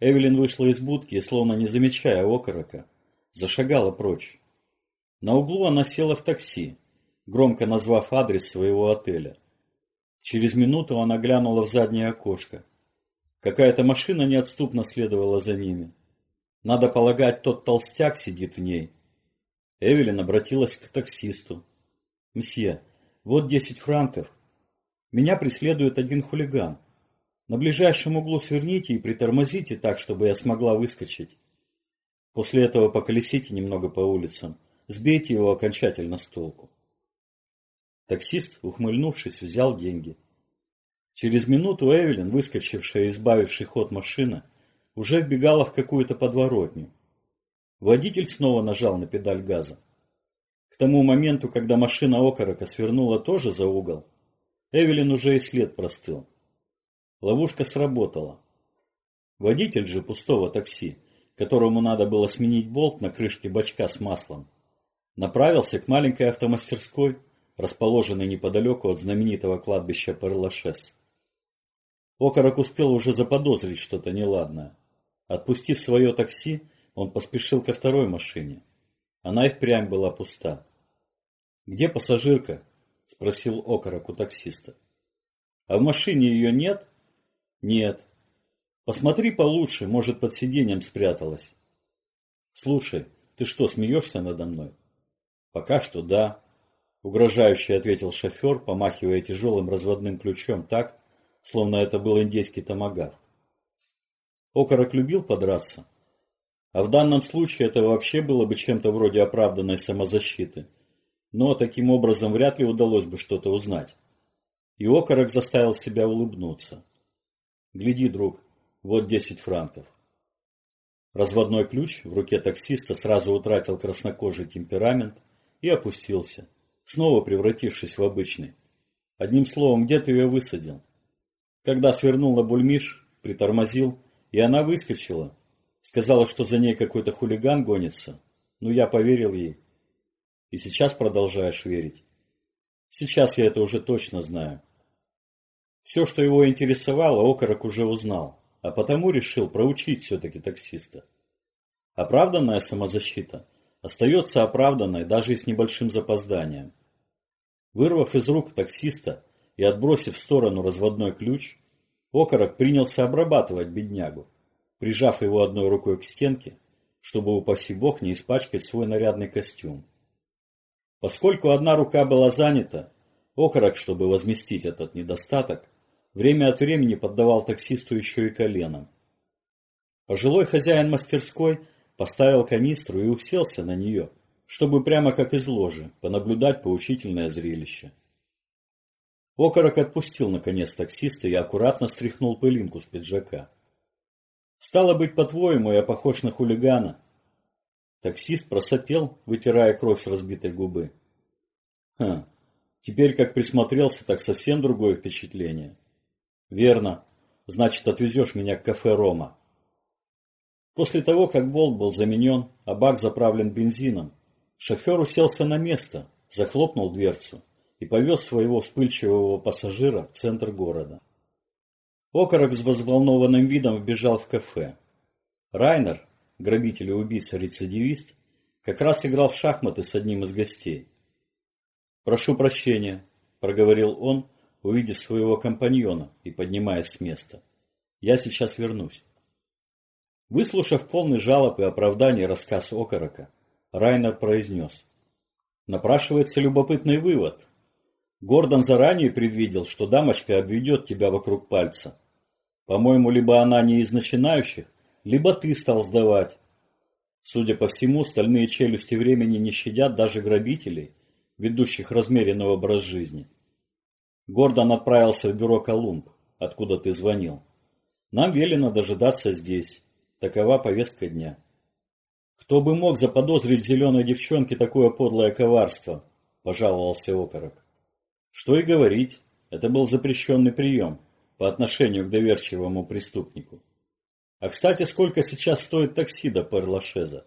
Эвелин вышла из будки словно не замечая окорока, зашагала прочь. На углу она села в такси, громко назвав адрес своего отеля. Через минуту она глянула в заднее окошко. Какая-то машина неотступно следовала за ними. Надо полагать, тот толстяк сидит в ней. Эвелин обратилась к таксисту. «Мсье, вот десять франков. Меня преследует один хулиган. На ближайшем углу сверните и притормозите так, чтобы я смогла выскочить. После этого поколесите немного по улицам. Сбейте его окончательно с толку». Таксист, ухмыльнувшись, взял деньги. Через минуту Эвелин, выскочившая и избавивший ход машины, уже вбегала в какую-то подворотню. Водитель снова нажал на педаль газа. К тому моменту, когда машина окорока свернула тоже за угол, Эвелин уже и след простыл. Ловушка сработала. Водитель же пустого такси, которому надо было сменить болт на крышке бачка с маслом, направился к маленькой автомастерской, расположенной неподалеку от знаменитого кладбища Перлашес. Окорок успел уже заподозрить что-то неладное. Отпустив свое такси, он поспешил ко второй машине. Она и впрямь была пуста. «Где пассажирка?» – спросил окорок у таксиста. «А в машине ее нет?» «Нет». «Посмотри получше, может, под сиденьем спряталась». «Слушай, ты что, смеешься надо мной?» «Пока что да», – угрожающе ответил шофер, помахивая тяжелым разводным ключом так, словно это был индейский томагавк. Окорок любил подраться, а в данном случае это вообще было бы чем-то вроде оправданной самозащиты. Но таким образом вряд ли удалось бы что-то узнать. И окорок заставил себя улыбнуться. «Гляди, друг, вот десять франков». Разводной ключ в руке таксиста сразу утратил краснокожий темперамент и опустился, снова превратившись в обычный. Одним словом, где ты ее высадил? Когда свернул на бульмиш, притормозил, и она выскочила, Сказала, что за ней какой-то хулиган гонится. Ну, я поверил ей. И сейчас продолжаешь верить. Сейчас я это уже точно знаю. Все, что его интересовало, окорок уже узнал, а потому решил проучить все-таки таксиста. Оправданная самозащита остается оправданной даже и с небольшим запозданием. Вырвав из рук таксиста и отбросив в сторону разводной ключ, окорок принялся обрабатывать беднягу прижав его одной рукой к стенке, чтобы, упаси бог, не испачкать свой нарядный костюм. Поскольку одна рука была занята, окорок, чтобы возместить этот недостаток, время от времени поддавал таксисту еще и коленом. Пожилой хозяин мастерской поставил канистру и уселся на нее, чтобы прямо как из ложи понаблюдать поучительное зрелище. Окорок отпустил наконец таксиста и аккуратно стряхнул пылинку с пиджака. Стало быть, по-твоему, я похож на хулигана. Таксист просопел, вытирая кровь с разбитой губы. Хм, теперь как присмотрелся, так совсем другое впечатление. Верно, значит, отвезешь меня к кафе «Рома». После того, как болт был заменен, а бак заправлен бензином, шофер уселся на место, захлопнул дверцу и повез своего вспыльчивого пассажира в центр города. Окорок с взволнованным видом вбежал в кафе. Райнер, грабитель и убийца-рецидивист, как раз играл в шахматы с одним из гостей. «Прошу прощения», – проговорил он, увидев своего компаньона и поднимаясь с места. «Я сейчас вернусь». Выслушав полный жалоб и оправданий рассказ Окорока, Райнер произнес. «Напрашивается любопытный вывод. Гордон заранее предвидел, что дамочка обведет тебя вокруг пальца. По-моему, либо она не из начинающих, либо ты стал сдавать. Судя по всему, стальные челюсти времени не щадят даже грабителей, ведущих размеренный образ жизни. Гордон отправился в бюро Колумб, откуда ты звонил. Нам велено дожидаться здесь. Такова повестка дня. Кто бы мог заподозрить зеленой девчонке такое подлое коварство, пожаловался окорок. Что и говорить, это был запрещенный прием по отношению к доверчивому преступнику. А кстати, сколько сейчас стоит такси до Перлашеза?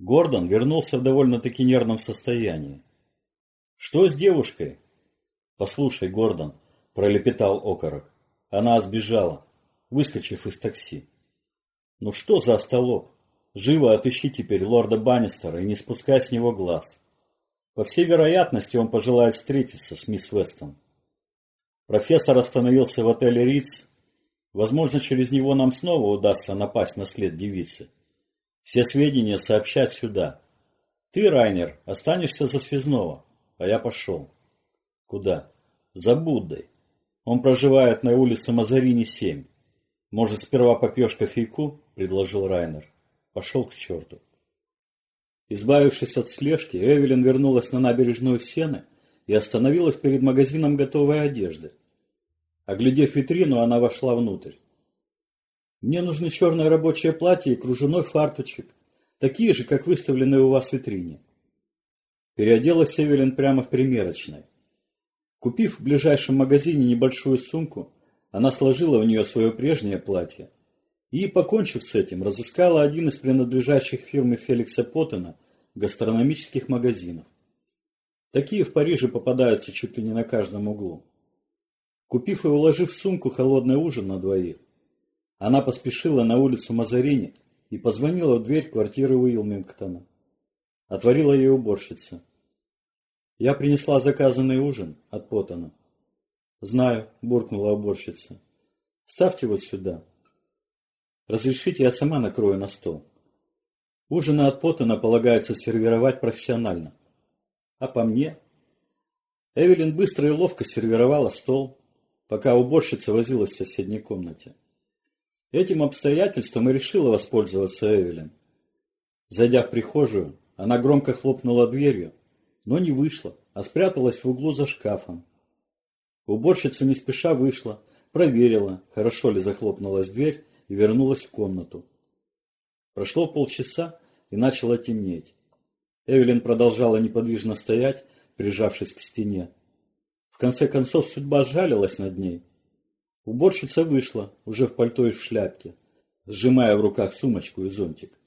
Гордон вернулся в довольно-таки нервном состоянии. «Что с девушкой?» «Послушай, Гордон», – пролепетал окорок. «Она сбежала, выскочив из такси. Ну что за остолоп? Живо отыщи теперь лорда Баннистера и не спускай с него глаз. По всей вероятности, он пожелает встретиться с мисс Вестон. Профессор остановился в отеле Риц. Возможно, через него нам снова удастся напасть на след девицы. Все сведения сообщать сюда. Ты, Райнер, останешься за связного, а я пошел. Куда? За Буддой. Он проживает на улице Мазарини, 7. Может, сперва попьешь кофейку? Предложил Райнер. Пошел к черту. Избавившись от слежки, Эвелин вернулась на набережную Сены и остановилась перед магазином готовой одежды. Оглядев витрину, она вошла внутрь. «Мне нужны черное рабочее платье и кружевной фарточек, такие же, как выставленные у вас в витрине». Переоделась Эвелин прямо в примерочной. Купив в ближайшем магазине небольшую сумку, она сложила в нее свое прежнее платье и, покончив с этим, разыскала один из принадлежащих фирме Феликса Поттена гастрономических магазинов. Такие в Париже попадаются чуть ли не на каждом углу. Купив и уложив в сумку холодный ужин на двоих, она поспешила на улицу Мазарини и позвонила в дверь квартиры Уилмингтона. Отворила ей уборщица. «Я принесла заказанный ужин от Поттона». «Знаю», – буркнула уборщица. «Ставьте вот сюда». «Разрешите, я сама накрою на стол». Ужины от Поттона полагается сервировать профессионально. А по мне? Эвелин быстро и ловко сервировала стол, пока уборщица возилась в соседней комнате. Этим обстоятельством и решила воспользоваться Эвелин. Зайдя в прихожую, она громко хлопнула дверью, но не вышла, а спряталась в углу за шкафом. Уборщица не спеша вышла, проверила, хорошо ли захлопнулась дверь и вернулась в комнату. Прошло полчаса, и начало темнеть. Эвелин продолжала неподвижно стоять, прижавшись к стене. В конце концов судьба сжалилась над ней. Уборщица вышла, уже в пальто и в шляпке, сжимая в руках сумочку и зонтик.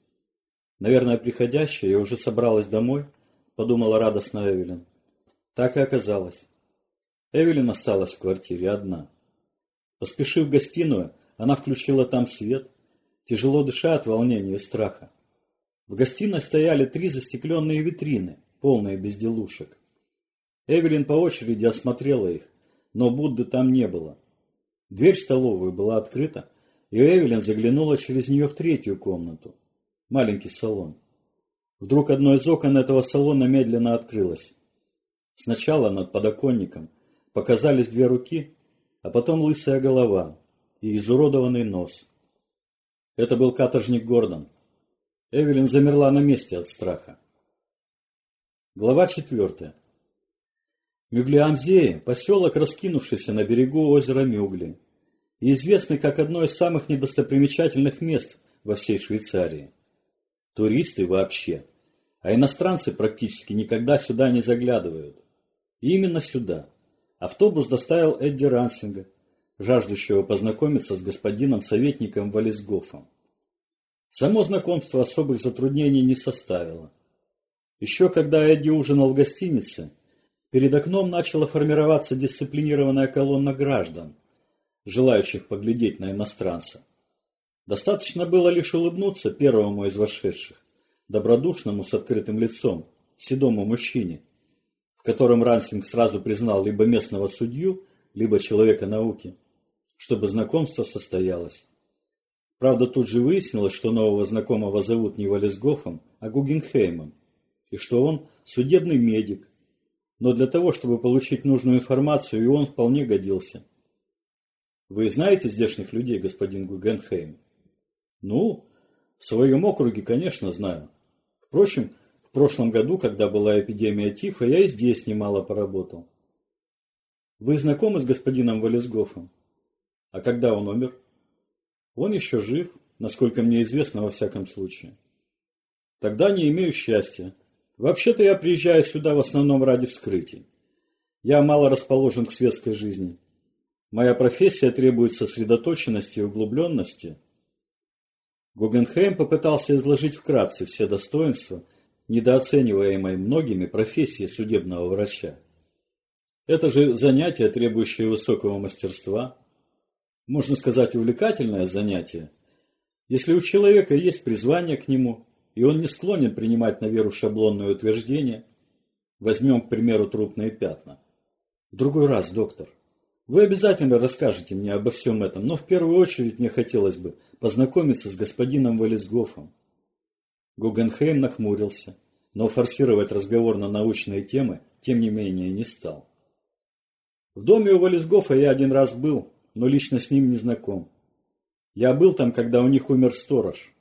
Наверное, приходящая я уже собралась домой, подумала радостно Эвелин. Так и оказалось. Эвелин осталась в квартире одна. Поспешив в гостиную, она включила там свет, тяжело дыша от волнения и страха. В гостиной стояли три застекленные витрины, полные безделушек. Эвелин по очереди осмотрела их, но Будды там не было. Дверь в столовую была открыта, и Эвелин заглянула через нее в третью комнату. Маленький салон. Вдруг одно из окон этого салона медленно открылось. Сначала над подоконником показались две руки, а потом лысая голова и изуродованный нос. Это был каторжник Гордон. Эвелин замерла на месте от страха. Глава четвертая. Мюглиамзеи – поселок, раскинувшийся на берегу озера Мюгли, и известный как одно из самых недостопримечательных мест во всей Швейцарии. Туристы вообще, а иностранцы практически никогда сюда не заглядывают. И именно сюда. Автобус доставил Эдди Рансинга, жаждущего познакомиться с господином советником Валисгофом. Само знакомство особых затруднений не составило. Еще когда Эдди ужинал в гостинице, перед окном начала формироваться дисциплинированная колонна граждан, желающих поглядеть на иностранца. Достаточно было лишь улыбнуться первому из вошедших, добродушному с открытым лицом, седому мужчине, в котором Рансинг сразу признал либо местного судью, либо человека науки, чтобы знакомство состоялось. Правда, тут же выяснилось, что нового знакомого зовут не Валесгофом, а Гугенхеймом, и что он судебный медик. Но для того, чтобы получить нужную информацию, и он вполне годился. Вы знаете здешних людей, господин Гугенхейм? Ну, в своем округе, конечно, знаю. Впрочем, в прошлом году, когда была эпидемия тифа, я и здесь немало поработал. Вы знакомы с господином Валесгофом? А когда он умер? Он еще жив, насколько мне известно во всяком случае. Тогда не имею счастья. Вообще-то я приезжаю сюда в основном ради вскрытий. Я мало расположен к светской жизни. Моя профессия требует сосредоточенности и углубленности. Гугенхейм попытался изложить вкратце все достоинства, недооцениваемой многими профессии судебного врача. Это же занятие, требующее высокого мастерства, можно сказать, увлекательное занятие, Если у человека есть призвание к нему, и он не склонен принимать на веру шаблонное утверждение, возьмем, к примеру, трупные пятна. В другой раз, доктор, вы обязательно расскажете мне обо всем этом, но в первую очередь мне хотелось бы познакомиться с господином Валисгофом. Гугенхейм нахмурился, но форсировать разговор на научные темы, тем не менее, не стал. В доме у Валисгофа я один раз был, но лично с ним не знаком. Я был там, когда у них умер сторож.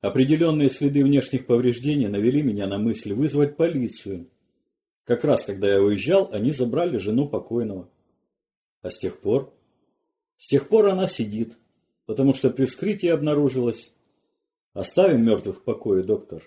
Определенные следы внешних повреждений навели меня на мысль вызвать полицию. Как раз, когда я уезжал, они забрали жену покойного. А с тех пор? С тех пор она сидит, потому что при вскрытии обнаружилось. Оставим мертвых в покое, доктор.